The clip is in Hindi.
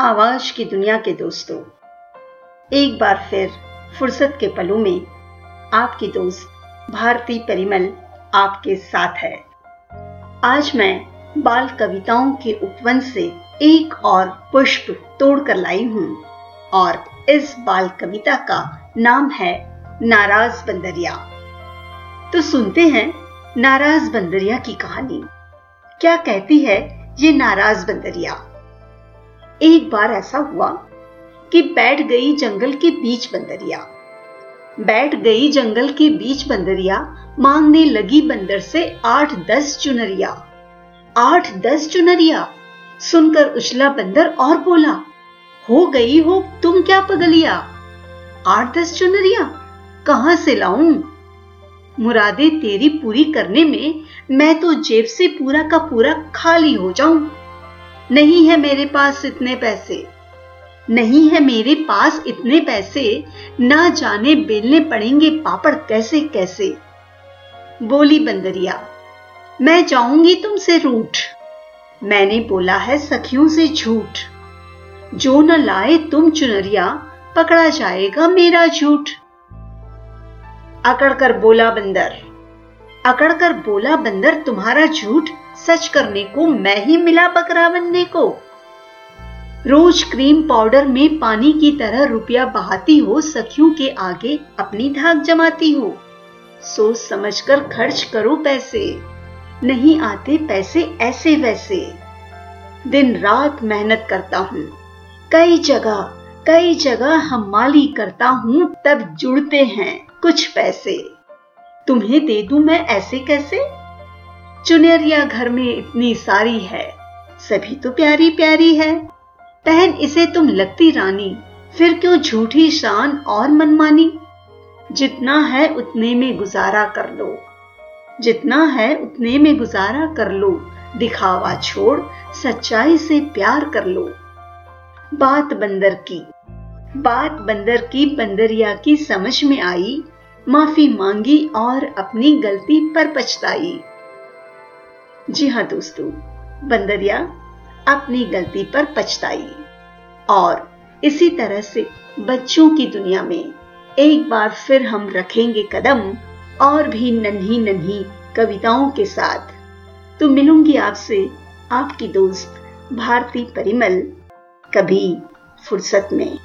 आवाज़ की दुनिया के दोस्तों, एक बार फिर फुर्सत के पलों में आपकी दोस्त भारती परिमल आपके साथ है। आज मैं बाल कविताओं के उपवन से एक और पुष्प तोड़कर लाई हूँ और इस बाल कविता का नाम है नाराज़ बंदरिया। तो सुनते हैं नाराज़ बंदरिया की कहानी। क्या कहती है ये नाराज़ बंदरिया? एक बार ऐसा हुआ कि बैठ गई जंगल के बीच बंदरिया। बैठ गई जंगल के बीच बंदरिया मांगने लगी बंदर से आठ दस चुनरिया। आठ दस चुनरिया। सुनकर उछला बंदर और बोला, हो गई हो तुम क्या पगलिया? आठ दस चुनरिया, कहाँ से लाऊं? मुरादे तेरी पूरी करने में मैं तो जेब से पूरा का पूरा खाली हो जाऊँ। नहीं है मेरे पास इतने पैसे। नहीं है मेरे पास इतने पैसे। ना जाने बेलने पड़ेंगे पापड़ कैसे कैसे। बोली बंदरिया, मैं जाऊँगी तुमसे रूठ। मैंने बोला है सखियों से झूठ। जो न लाए तुम चुनरिया, पकड़ा जाएगा मेरा झूठ। अकड़ कर बोला बंदर अकड़ कर बोला, बंदर, तुम्हारा झूठ सच करने को मैं ही मिला बकरा बनने को। रोज क्रीम पाउडर में पानी की तरह रुपया बहाती हो, सखियों के आगे अपनी धाक जमाती हो। सोच समझकर खर्च करो पैसे, नहीं आते पैसे ऐसे वैसे। दिन रात मेहनत करता हूँ, कई जगह कई जगह हम माली करता हूँ, तब जुड़ते हैं कुछ पैसे। तुम्हें दे दूँ मैं ऐसे कैसे? चुनरिया घर में इतनी सारी है, सभी तो प्यारी प्यारी है। पहन इसे तुम लगती रानी, फिर क्यों झूठी शान और मनमानी? जितना है उतने में गुजारा कर लो। जितना है उतने में गुजारा कर लो, दिखावा छोड़, सच्चाई से प्यार कर लो। बात बंदर की, बात बंदर की बंदरिया की समझ में आई? माफ़ी मांगी और अपनी गलती पर पछताई। जी हाँ दोस्तों, बंदरिया अपनी गलती पर पछताई। और इसी तरह से बच्चों की दुनिया में एक बार फिर हम रखेंगे कदम और भी नन्ही नन्ही कविताओं के साथ। तो मिलूँगी आपसे आपकी दोस्त भारती परिमल कभी फुर्सत में।